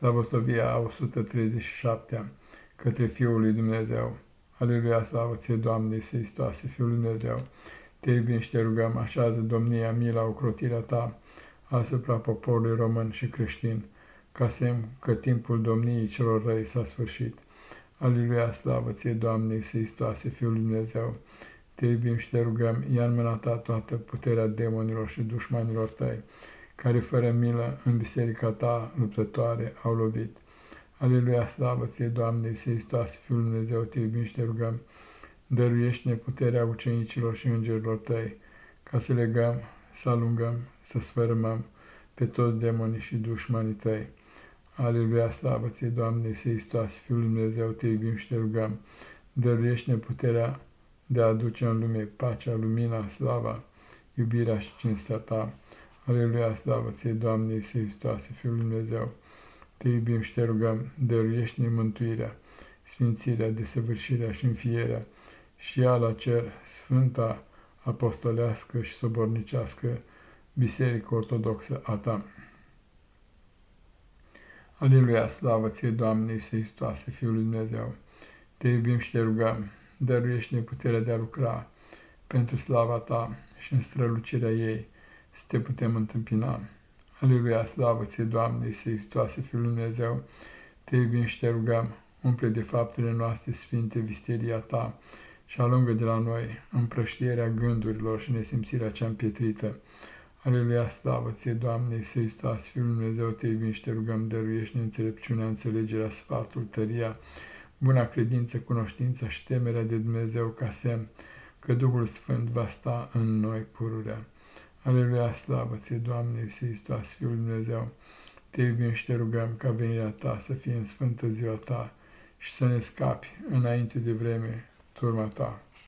Slavosovia a 137-a către Fiul lui Dumnezeu. Aleluia, slavă ție, Doamne Iisus Hristoase, Fiul lui Dumnezeu. Te iubim și te rugăm, așează domnia, mila, ocrotirea ta asupra poporului român și creștin, ca semn că timpul domniei celor răi s-a sfârșit. Aleluia, slavă ție, Doamne Iisus Hristoase, Fiul lui Dumnezeu. Te iubim și te rugăm, ia în mâna ta toată puterea demonilor și dușmanilor tăi, care fără milă în biserica ta luptătoare au lovit. Aleluia, slavă ție, Doamne, Iisus Hristos, Fiul Dumnezeu, te iubim și te rugăm, dăruiește-ne puterea ucenicilor și îngerilor tăi, ca să legăm, să alungăm, să sfărâmăm pe toți demonii și dușmanii tăi. Aleluia, slavă ție, Doamne, Iisus Hristos, Fiul Dumnezeu, te iubim și te rugăm, dăruiește-ne puterea de a aduce în lume pacea, lumina, slava, iubirea și cinstea ta. Aleluia, slavă ție, Doamne Iisus Hristos, Fiul Lui Dumnezeu, te iubim și te rugăm, dăruiește-ne mântuirea, sfințirea, desăvârșirea și înfierea și ea la cer, Sfânta, Apostolească și Sobornicească, Biserică Ortodoxă a ta. Aleluia, slavă ție, Doamne Iisus Hristos, Fiul Lui Dumnezeu, te iubim și te rugăm, dăruiește-ne puterea de a lucra pentru slava ta și în strălucirea ei, să te putem întâmpina. Aleluia, slavă ție, Doamne, Iisus Hristoase, Fiul Lui Dumnezeu, te iubim și te rugăm, umple de faptele noastre sfinte visteria ta și alungă de la noi împrăștierea gândurilor și nesimțirea cea împietrită. Aleluia, slavă ție, Doamne, Iisus Hristoase, Fiul Lui Dumnezeu, te iubim și te rugăm, dăruiește înțelepciunea, înțelegerea, sfatul, tăria, buna credință, cunoștința și temerea de Dumnezeu ca semn că Duhul Sfânt va sta în noi pururea. Aleluia, slavă ție, Doamne Iisus Hristos, Fiul Dumnezeu, te iubim și te rugăm ca venirea ta să fie în sfântă ziua ta și să ne scapi înainte de vreme turma ta.